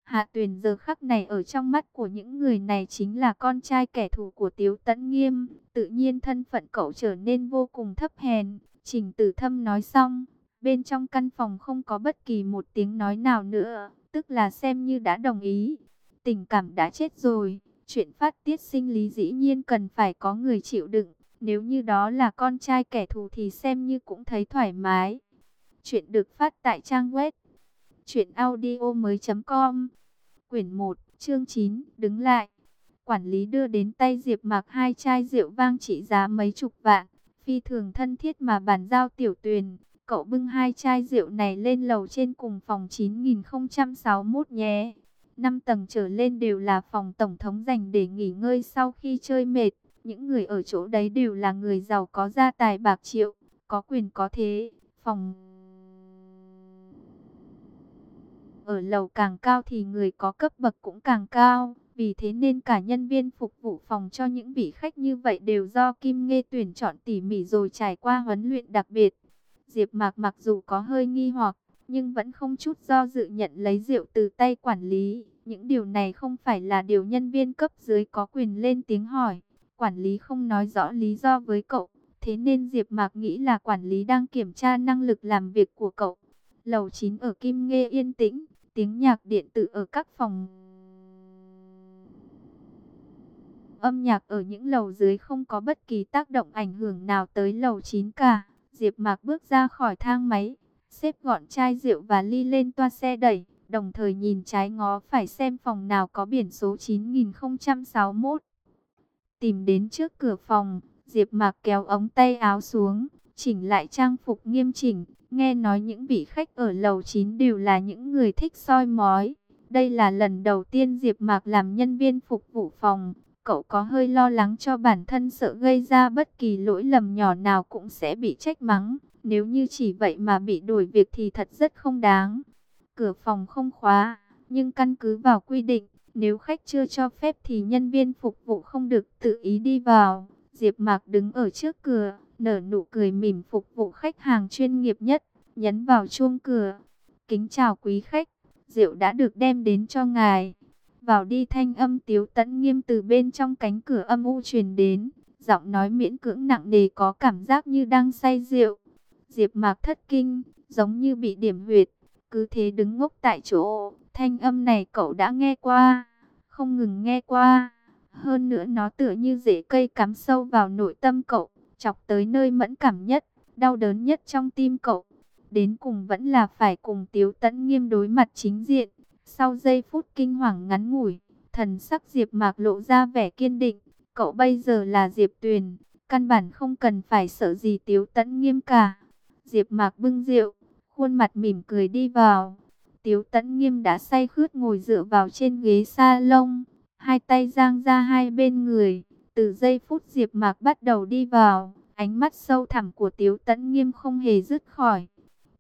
Hạ Tuyền giờ khắc này ở trong mắt của những người này chính là con trai kẻ thù của Tiếu Tấn Nghiêm. Tự nhiên thân phận cậu trở nên vô cùng thấp hèn. Trình Tử Thâm nói xong, bên trong căn phòng không có bất kỳ một tiếng nói nào nữa, tức là xem như đã đồng ý. Tình cảm đã chết rồi, chuyện phát tiết sinh lý dĩ nhiên cần phải có người chịu đựng. Nếu như đó là con trai kẻ thù thì xem như cũng thấy thoải mái. Chuyện được phát tại trang web chuyện audio mới.com Quyển 1, chương 9, đứng lại. Quản lý đưa đến tay Diệp Mạc hai chai rượu vang trị giá mấy chục vạn, phi thường thân thiết mà bàn giao tiểu tuyền. Cậu bưng hai chai rượu này lên lầu trên cùng phòng 9061 nhé. Năm tầng trở lên đều là phòng tổng thống dành để nghỉ ngơi sau khi chơi mệt, Những người ở chỗ đấy đều là người giàu có gia tài bạc triệu, có quyền có thế, phòng ở lầu càng cao thì người có cấp bậc cũng càng cao. Vì thế nên cả nhân viên phục vụ phòng cho những vị khách như vậy đều do Kim Nghê tuyển chọn tỉ mỉ rồi trải qua huấn luyện đặc biệt. Diệp Mạc mặc dù có hơi nghi hoặc, nhưng vẫn không chút do dự nhận lấy rượu từ tay quản lý. Những điều này không phải là điều nhân viên cấp dưới có quyền lên tiếng hỏi. Quản lý không nói rõ lý do với cậu, thế nên Diệp Mạc nghĩ là quản lý đang kiểm tra năng lực làm việc của cậu. Lầu 9 ở Kim Nghê yên tĩnh, tiếng nhạc điện tử ở các phòng âm nhạc ở những lầu dưới không có bất kỳ tác động ảnh hưởng nào tới lầu 9 cả. Diệp Mạc bước ra khỏi thang máy, xếp gọn chai rượu và ly lên toa xe đẩy, đồng thời nhìn trái ngó phải xem phòng nào có biển số 9061. Tìm đến trước cửa phòng, Diệp Mạc kéo ống tay áo xuống, chỉnh lại trang phục nghiêm chỉnh, nghe nói những vị khách ở lầu 9 đều là những người thích soi mói. Đây là lần đầu tiên Diệp Mạc làm nhân viên phục vụ phòng, cậu có hơi lo lắng cho bản thân sợ gây ra bất kỳ lỗi lầm nhỏ nào cũng sẽ bị trách mắng. Nếu như chỉ vậy mà bị đuổi việc thì thật rất không đáng. Cửa phòng không khóa, nhưng căn cứ vào quy định, nếu khách chưa cho phép thì nhân viên phục vụ không được tự ý đi vào. Diệp Mạc đứng ở trước cửa, nở nụ cười mỉm phục vụ khách hàng chuyên nghiệp nhất, nhấn vào chuông cửa. Kính chào quý khách, rượu đã được đem đến cho ngài. Vào đi thanh âm tiếu tẫn nghiêm từ bên trong cánh cửa âm u truyền đến. Giọng nói miễn cưỡng nặng nề có cảm giác như đang say rượu. Diệp mạc thất kinh, giống như bị điểm huyệt. Cứ thế đứng ngốc tại chỗ. Thanh âm này cậu đã nghe qua. Không ngừng nghe qua. Hơn nữa nó tựa như rễ cây cắm sâu vào nội tâm cậu. Chọc tới nơi mẫn cảm nhất. Đau đớn nhất trong tim cậu. Đến cùng vẫn là phải cùng tiếu tẫn nghiêm đối mặt chính diện. Sau giây phút kinh hoàng ngắn ngủi, thần sắc Diệp Mạc lộ ra vẻ kiên định. Cậu bây giờ là Diệp Tuyền, căn bản không cần phải sợ gì Tiếu Tấn Nghiêm cả. Diệp Mạc bưng rượu, khuôn mặt mỉm cười đi vào. Tiếu Tấn Nghiêm đã say khướt ngồi dựa vào trên ghế salon, hai tay giang ra hai bên người. Từ giây phút Diệp Mạc bắt đầu đi vào, ánh mắt sâu thẳm của Tiếu Tấn Nghiêm không hề dứt khỏi.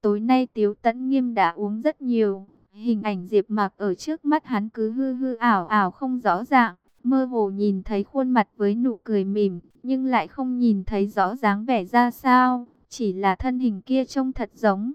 Tối nay Tiếu Tấn Nghiêm đã uống rất nhiều, Hình ảnh Diệp Mạc ở trước mắt hắn cứ hư hư ảo ảo không rõ ràng, mơ hồ nhìn thấy khuôn mặt với nụ cười mỉm, nhưng lại không nhìn thấy rõ dáng vẻ ra sao, chỉ là thân hình kia trông thật giống.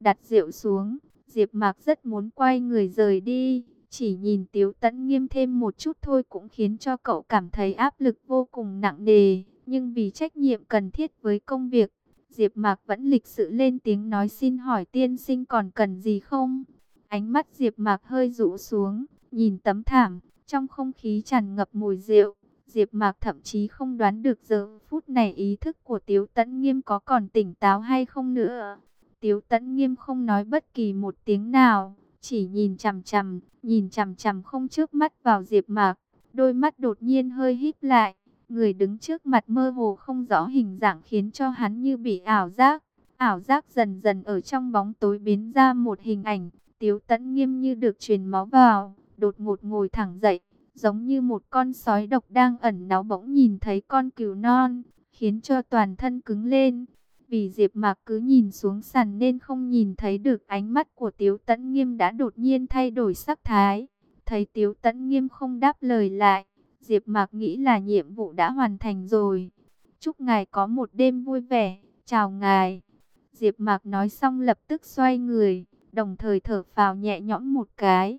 Đặt rượu xuống, Diệp Mạc rất muốn quay người rời đi, chỉ nhìn Tiếu Tấn Nghiêm thêm một chút thôi cũng khiến cho cậu cảm thấy áp lực vô cùng nặng nề, nhưng vì trách nhiệm cần thiết với công việc, Diệp Mạc vẫn lịch sự lên tiếng nói xin hỏi tiên sinh còn cần gì không? Ánh mắt Diệp Mạc hơi rũ xuống, nhìn tấm thảm, trong không khí tràn ngập mùi rượu. Diệp Mạc thậm chí không đoán được giờ phút này ý thức của Tiếu Tấn Nghiêm có còn tỉnh táo hay không nữa. Tiếu Tấn Nghiêm không nói bất kỳ một tiếng nào, chỉ nhìn chằm chằm, nhìn chằm chằm không trước mắt vào Diệp Mạc, đôi mắt đột nhiên hơi híp lại, người đứng trước mặt mơ hồ không rõ hình dạng khiến cho hắn như bị ảo giác. Ảo giác dần dần ở trong bóng tối biến ra một hình ảnh, Tiếu tẫn nghiêm như được truyền máu vào, đột ngột ngồi thẳng dậy, giống như một con sói độc đang ẩn náu bỗng nhìn thấy con cừu non, khiến cho toàn thân cứng lên. Vì Diệp Mạc cứ nhìn xuống sàn nên không nhìn thấy được ánh mắt của Tiếu Tấn Nghiêm đã đột nhiên thay đổi sắc thái. Thấy Tiếu Tấn Nghiêm không đáp lời lại, Diệp Mạc nghĩ là nhiệm vụ đã hoàn thành rồi. Chúc ngài có một đêm vui vẻ. Chào ngài. Diệp Mạc nói xong lập tức xoay người, đồng thời thở phào nhẹ nhõm một cái.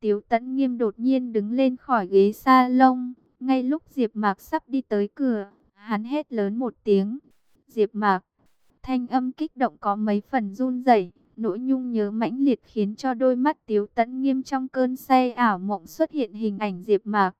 Tiếu Tấn Nghiêm đột nhiên đứng lên khỏi ghế salon, ngay lúc Diệp Mạc sắp đi tới cửa, hắn hét lớn một tiếng. "Diệp Mạc!" Thanh âm kích động có mấy phần run rẩy, nỗi nhung nhớ mãnh liệt khiến cho đôi mắt Tiếu Tấn Nghiêm trong cơn say ảo mộng xuất hiện hình ảnh Diệp Mạc.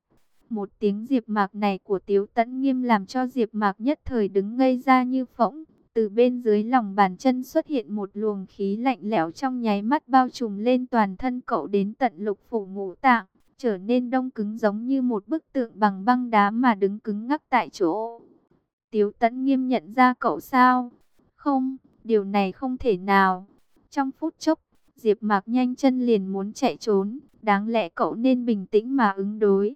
Một tiếng Diệp Mạc này của Tiếu Tấn Nghiêm làm cho Diệp Mạc nhất thời đứng ngây ra như phỗng. Từ bên dưới lòng bàn chân xuất hiện một luồng khí lạnh lẽo trong nháy mắt bao trùm lên toàn thân cậu đến tận lục phủ ngũ tạng, trở nên đông cứng giống như một bức tượng bằng băng đá mà đứng cứng ngắc tại chỗ. Tiếu tẫn nghiêm nhận ra cậu sao? Không, điều này không thể nào. Trong phút chốc, Diệp Mạc nhanh chân liền muốn chạy trốn, đáng lẽ cậu nên bình tĩnh mà ứng đối.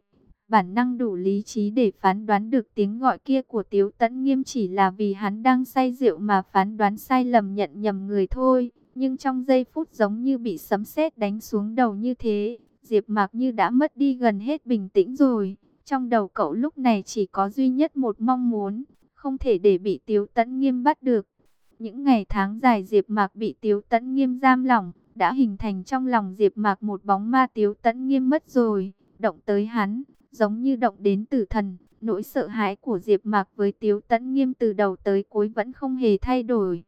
bản năng đủ lý trí để phán đoán được tiếng gọi kia của Tiếu Tấn Nghiêm chỉ là vì hắn đang say rượu mà phán đoán sai lầm nhận nhầm người thôi. Nhưng trong giây phút giống như bị sấm sét đánh xuống đầu như thế, Diệp Mạc như đã mất đi gần hết bình tĩnh rồi. Trong đầu cậu lúc này chỉ có duy nhất một mong muốn, không thể để bị Tiếu Tấn Nghiêm bắt được. Những ngày tháng dài Diệp Mạc bị Tiếu Tấn Nghiêm giam lỏng, đã hình thành trong lòng Diệp Mạc một bóng ma Tiếu Tấn Nghiêm mất rồi, động tới hắn, giống như động đến tử thần. Nỗi sợ hãi của Diệp Mạc với Tiếu Tấn Nghiêm từ đầu tới cuối vẫn không hề thay đổi.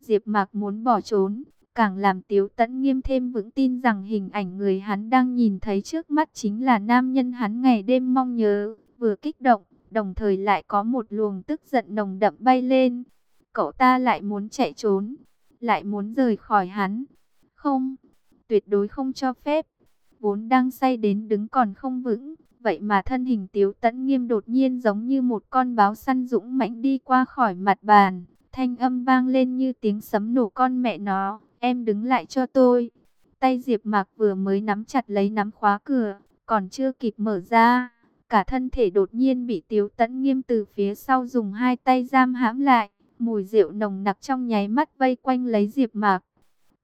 Diệp Mạc muốn bỏ trốn, càng làm Tiếu Tấn Nghiêm thêm vững tin rằng hình ảnh người hắn đang nhìn thấy trước mắt chính là nam nhân hắn ngày đêm mong nhớ, vừa kích động, đồng thời lại có một luồng tức giận nồng đậm bay lên. Cậu ta lại muốn chạy trốn, lại muốn rời khỏi hắn. Không, tuyệt đối không cho phép. Vốn đang say đến đứng còn không vững, vậy mà thân hình Tiếu Tấn Nghiêm đột nhiên giống như một con báo săn dũng mãnh đi qua khỏi mặt bàn, thanh âm vang lên như tiếng sấm nổ con mẹ nó, em đứng lại cho tôi. Tay Diệp Mạc vừa mới nắm chặt lấy nắm khóa cửa, còn chưa kịp mở ra, cả thân thể đột nhiên bị Tiếu Tấn Nghiêm từ phía sau dùng hai tay giam hãm lại, mùi rượu nồng nặc trong nháy mắt vây quanh lấy Diệp Mạc.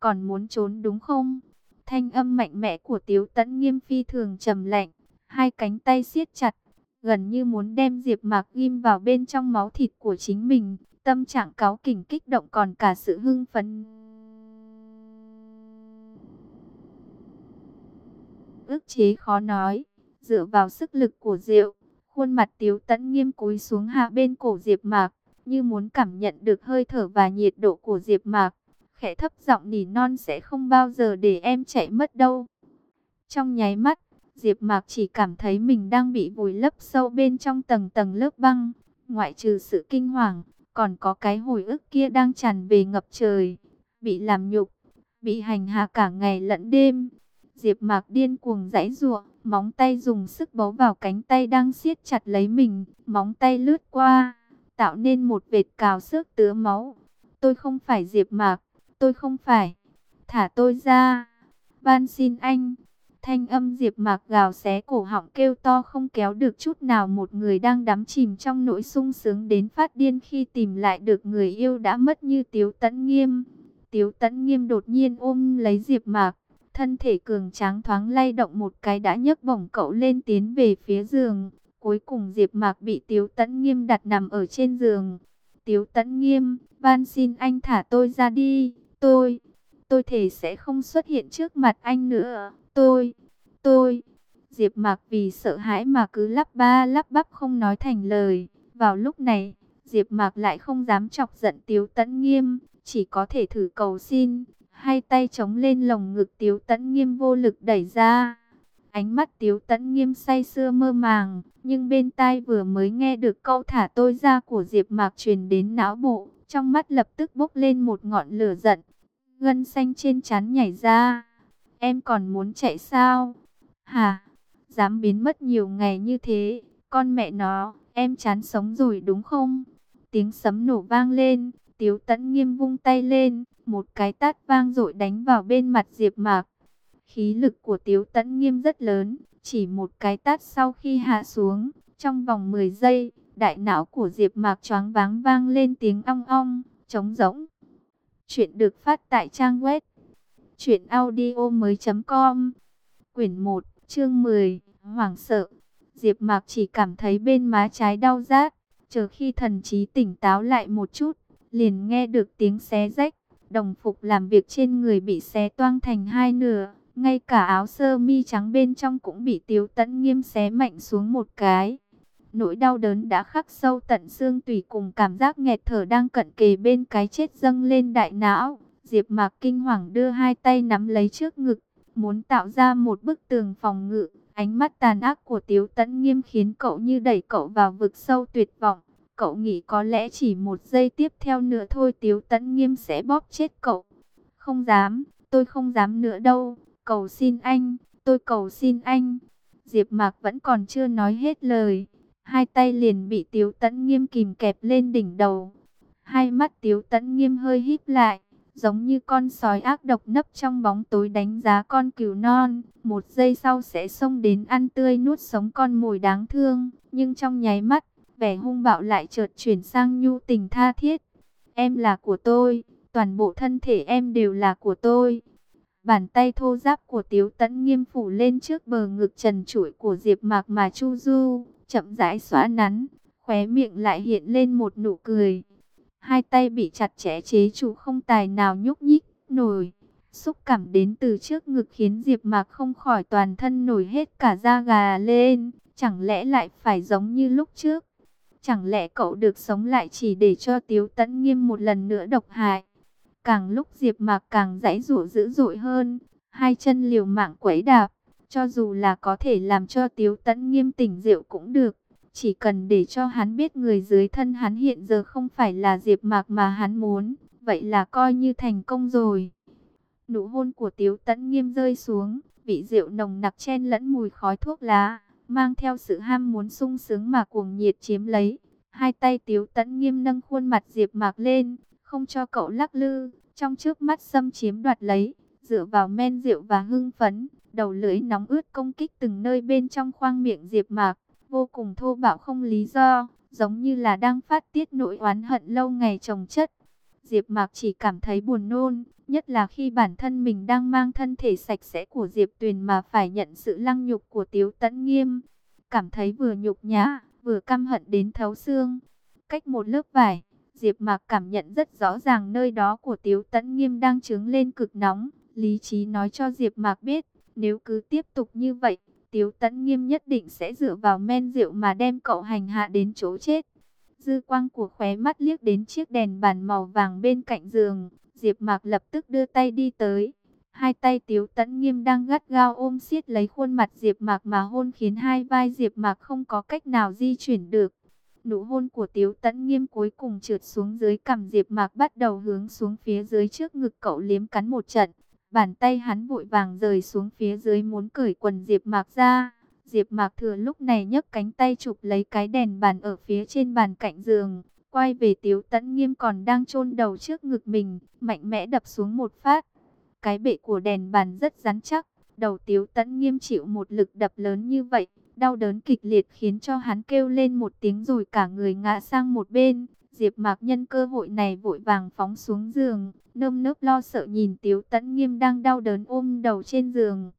Còn muốn trốn đúng không? Thanh âm mạnh mẽ của Tiếu Tấn Nghiêm phi thường trầm lạnh, hai cánh tay siết chặt, gần như muốn đem Diệp Mạc ghim vào bên trong máu thịt của chính mình, tâm trạng cáu kỉnh kích động còn cả sự hưng phấn. Ước chế khó nói, dựa vào sức lực của rượu, khuôn mặt Tiếu Tấn Nghiêm cúi xuống hạ bên cổ Diệp Mạc, như muốn cảm nhận được hơi thở và nhiệt độ của Diệp Mạc. Khẽ thấp giọng nỉ non sẽ không bao giờ để em chạy mất đâu. Trong nháy mắt, Diệp Mạc chỉ cảm thấy mình đang bị vùi lấp sâu bên trong tầng tầng lớp băng, ngoại trừ sự kinh hoàng, còn có cái hồi ức kia đang tràn về ngập trời, bị làm nhục, bị hành hạ cả ngày lẫn đêm. Diệp Mạc điên cuồng giãy giụa, móng tay dùng sức bấu vào cánh tay đang siết chặt lấy mình, móng tay lướt qua, tạo nên một vệt cào xước tứa máu. Tôi không phải Diệp Mạc, tôi không phải. Thả tôi ra. Van xin anh. Thanh âm Diệp Mạc gào xé cổ họng kêu to không kéo được chút nào một người đang đắm chìm trong nỗi sung sướng đến phát điên khi tìm lại được người yêu đã mất như Tiếu Tấn Nghiêm. Tiếu Tấn Nghiêm đột nhiên ôm lấy Diệp Mạc, thân thể cường tráng thoáng lay động một cái đã nhấc bổng cậu lên tiến về phía giường. Cuối cùng Diệp Mạc bị Tiếu Tấn Nghiêm đặt nằm ở trên giường. Tiếu Tấn Nghiêm, van xin anh thả tôi ra đi, tôi, tôi thể sẽ không xuất hiện trước mặt anh nữa, tôi, tôi. Diệp Mạc vì sợ hãi mà cứ lắp ba lắp bắp không nói thành lời. Vào lúc này, Diệp Mạc lại không dám chọc giận Tiếu Tấn Nghiêm, chỉ có thể thử cầu xin, hai tay chống lên lồng ngực Tiếu Tấn Nghiêm vô lực đẩy ra. Ánh mắt Tiếu tẫn Nghiêm say sưa mơ màng, nhưng bên tai vừa mới nghe được câu thả tôi ra của Diệp Mạc truyền đến não bộ, trong mắt lập tức bốc lên một ngọn lửa giận. Gân xanh trên trán nhảy ra. Em còn muốn chạy sao? Hả? Dám biến mất nhiều ngày như thế, con mẹ nó, em chán sống rồi đúng không? Tiếng sấm nổ vang lên, Tiếu Tấn Nghiêm vung tay lên, một cái tát vang dội đánh vào bên mặt Diệp Mạc. Khí lực của Tiếu Tấn Nghiêm rất lớn, chỉ một cái tát sau khi hạ xuống, trong vòng 10 giây, đại não của Diệp Mạc choáng váng vang lên tiếng ong ong, trống rỗng. Chuyện được phát tại trang web truyệnaudiomoi.com. Quyển 1, chương 10, hoảng sợ. Diệp Mạc chỉ cảm thấy bên má trái đau rát, chờ khi thần trí tỉnh táo lại một chút, liền nghe được tiếng xé rách, đồng phục làm việc trên người bị xé toang thành hai nửa, ngay cả áo sơ mi trắng bên trong cũng bị Tiếu Tấn Nghiêm xé mạnh xuống một cái. Nỗi đau đớn đã khắc sâu tận xương tủy cùng cảm giác nghẹt thở đang cận kề bên cái chết dâng lên đại não. Diệp Mạc kinh hoàng đưa hai tay nắm lấy trước ngực, muốn tạo ra một bức tường phòng ngự. Ánh mắt tàn ác của Tiếu Tấn Nghiêm khiến cậu như đẩy cậu vào vực sâu tuyệt vọng. Cậu nghĩ có lẽ chỉ một giây tiếp theo nữa thôi Tiếu Tấn Nghiêm sẽ bóp chết cậu. Không dám, tôi không dám nữa đâu. Cầu xin anh, tôi cầu xin anh. Diệp Mạc vẫn còn chưa nói hết lời. Hai tay liền bị Tiếu Tấn Nghiêm kìm kẹp lên đỉnh đầu. Hai mắt Tiếu Tấn Nghiêm hơi híp lại, giống như con sói ác độc nấp trong bóng tối đánh giá con cừu non, một giây sau sẽ xông đến ăn tươi nuốt sống con mồi đáng thương, nhưng trong nháy mắt, vẻ hung bạo lại chợt chuyển sang nhu tình tha thiết. Em là của tôi, toàn bộ thân thể em đều là của tôi. Bàn tay thô ráp của Tiếu Tấn nghiêm phủ lên trước bờ ngực trần trụi của Diệp Mạc mà Chu Du, chậm rãi xóa nắn, khóe miệng lại hiện lên một nụ cười. Hai tay bị chặt chẽ chế trụ không tài nào nhúc nhích nổi. Xúc cảm đến từ trước ngực khiến Diệp Mạc không khỏi toàn thân nổi hết cả da gà lên, chẳng lẽ lại phải giống như lúc trước? Chẳng lẽ cậu được sống lại chỉ để cho Tiếu Tấn Nghiêm một lần nữa độc hại? Càng lúc Diệp Mạc càng dãy dụ dữ dội hơn, hai chân liều mạng quấy đạp, cho dù là có thể làm cho Tiếu Tấn Nghiêm tỉnh rượu cũng được, chỉ cần để cho hắn biết người dưới thân hắn hiện giờ không phải là Diệp Mạc mà hắn muốn, vậy là coi như thành công rồi. Nụ hôn của Tiếu Tấn Nghiêm rơi xuống, vị rượu nồng nặc chen lẫn mùi khói thuốc lá, mang theo sự ham muốn sung sướng mà cuồng nhiệt chiếm lấy. Hai tay Tiếu Tấn Nghiêm nâng khuôn mặt Diệp Mạc lên, không cho cậu lắc lư, trong trước mắt xâm chiếm đoạt lấy, dựa vào men rượu và hưng phấn, đầu lưỡi nóng ướt công kích từng nơi bên trong khoang miệng Diệp Mạc, vô cùng thô bạo không lý do, giống như là đang phát tiết nỗi oán hận lâu ngày chồng chất. Diệp Mạc chỉ cảm thấy buồn nôn, nhất là khi bản thân mình đang mang thân thể sạch sẽ của Diệp Tuyền mà phải nhận sự lăng nhục của Tiếu Tấn Nghiêm, cảm thấy vừa nhục nhã, vừa căm hận đến thấu xương. Cách một lớp vải, Diệp Mạc cảm nhận rất rõ ràng nơi đó của Tiếu Tấn Nghiêm đang trướng lên cực nóng. Lý trí nói cho Diệp Mạc biết, nếu cứ tiếp tục như vậy, Tiếu Tấn Nghiêm nhất định sẽ dựa vào men rượu mà đem cậu hành hạ đến chỗ chết. Dư quang của khóe mắt liếc đến chiếc đèn bàn màu vàng bên cạnh giường, Diệp Mạc lập tức đưa tay đi tới. Hai tay Tiếu Tấn Nghiêm đang gắt gao ôm siết lấy khuôn mặt Diệp Mạc mà hôn khiến hai vai Diệp Mạc không có cách nào di chuyển được. Nụ hôn của Tiếu Tấn Nghiêm cuối cùng trượt xuống dưới cằm Diệp Mạc bắt đầu hướng xuống phía dưới trước ngực cậu liếm cắn một trận. Bàn tay hắn vội vàng rời xuống phía dưới muốn cởi quần Diệp Mạc ra. Diệp Mạc thừa lúc này nhấc cánh tay chụp lấy cái đèn bàn ở phía trên bàn cạnh giường, quay về Tiếu Tấn Nghiêm còn đang chôn đầu trước ngực mình, mạnh mẽ đập xuống một phát. Cái bệ của đèn bàn rất rắn chắc, đầu Tiếu Tấn Nghiêm chịu một lực đập lớn như vậy, Đau đớn kịch liệt khiến cho hắn kêu lên một tiếng rồi cả người ngã sang một bên. Diệp Mạc nhân cơ hội này vội vàng phóng xuống giường, nơm nớp lo sợ nhìn Tiếu Tấn Nghiêm đang đau đớn ôm đầu trên giường.